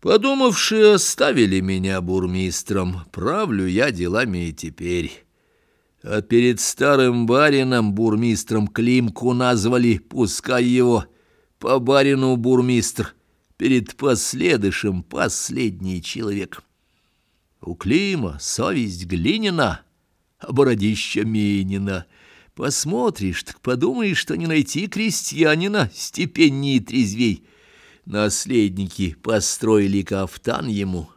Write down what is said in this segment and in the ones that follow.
Подумавши, оставили меня бурмистром, правлю я делами и теперь. А перед старым барином бурмистром Климку назвали, пускай его, по барину бурмистр, перед последышем последний человек. У Клима совесть глинина, а бородища Минина. Посмотришь, так подумаешь, что не найти крестьянина степенней трезвей — Наследники построили кафтан ему,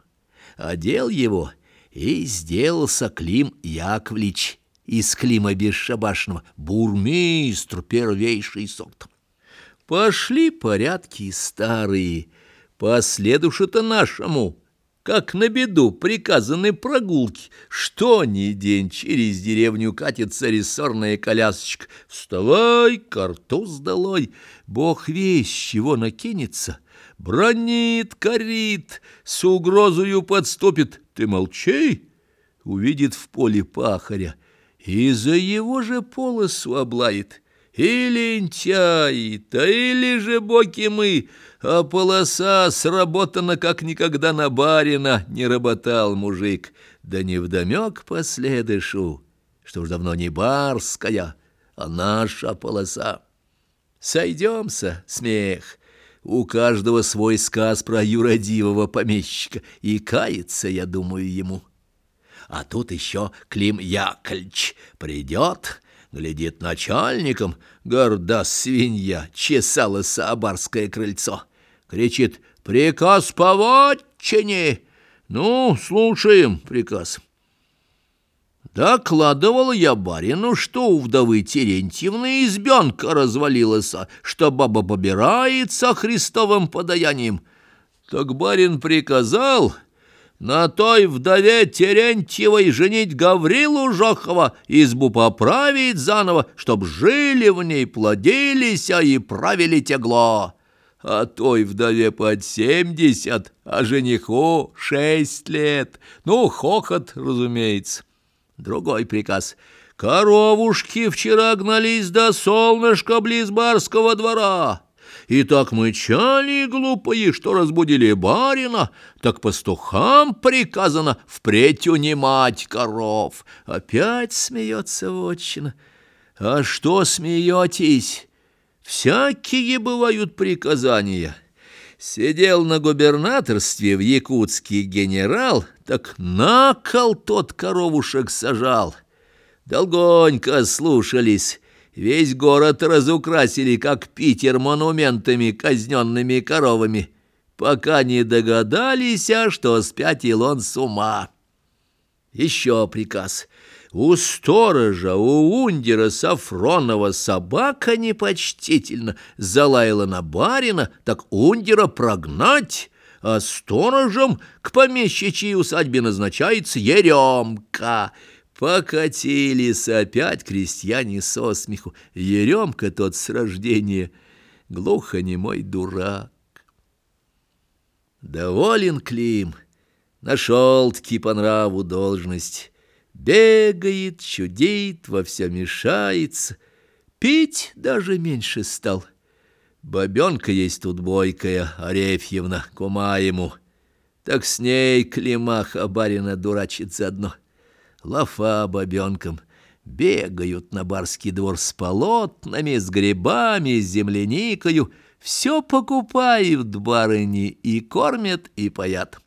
одел его, и сделался Клим Яковлевич из Клима Бесшабашного, бурмистр первейший сорт. Пошли порядки старые, последуша-то нашему, как на беду приказаны прогулки, что ни день через деревню катится рессорная колясочка. Вставай, картуз долой, бог весь чего накинется, Бронит, корит, с угрозою подступит. Ты молчи, увидит в поле пахаря, и за его же полосу облает. И лентяй, да или же боки мы, а полоса сработана, как никогда на барина не работал мужик. Да не вдомек последышу, что уж давно не барская, а наша полоса. Сойдемся, смех, у каждого свой сказ про юродивого помещика, и кается, я думаю, ему. А тут еще Клим Яковлевич придет, глядит начальником, горда свинья, чесала саабарское крыльцо, кричит «Приказ по вотчине!» Ну, слушаем приказ. Докладывал я барину, что у вдовы Терентьевны избенка развалилась, что баба побирается Христовым подаянием. Так барин приказал на той вдове Терентьевой женить Гаврилу Жохова, избу поправить заново, чтоб жили в ней, плодились, а и правили тегло. А той вдове под семьдесят, а жениху шесть лет. Ну, хохот, разумеется. Другой приказ. Коровушки вчера гнались до солнышка близ барского двора. И так мычали глупые, что разбудили барина, так пастухам приказано впредь унимать коров. Опять смеется вотчина. А что смеетесь? Всякие бывают приказания. Сидел на губернаторстве в Якутске генерал, так на кол тот коровушек сажал. Долгонько слушались, весь город разукрасили, как Питер, монументами, казненными коровами, пока не догадались, а что спятил он с ума. Еще приказ — у сторожа, у ундера Сафронова собака непочтительно залаяла на барина, так ундера прогнать, а сторожем к помещичьей усадьбе назначается Еремка. Покатились опять крестьяне со смеху. Еремка тот с рождения глухонемой дурак. Доволен Клим, нашел-таки по нраву должность. Бегает, чудит, во все мешается. Пить даже меньше стал. Бабенка есть тут бойкая, Арефьевна, кума ему. Так с ней климаха барина дурачит заодно. Лафа бабенкам. Бегают на барский двор с полотнами, с грибами, с земляникою. Все покупают барыни и кормят, и паят.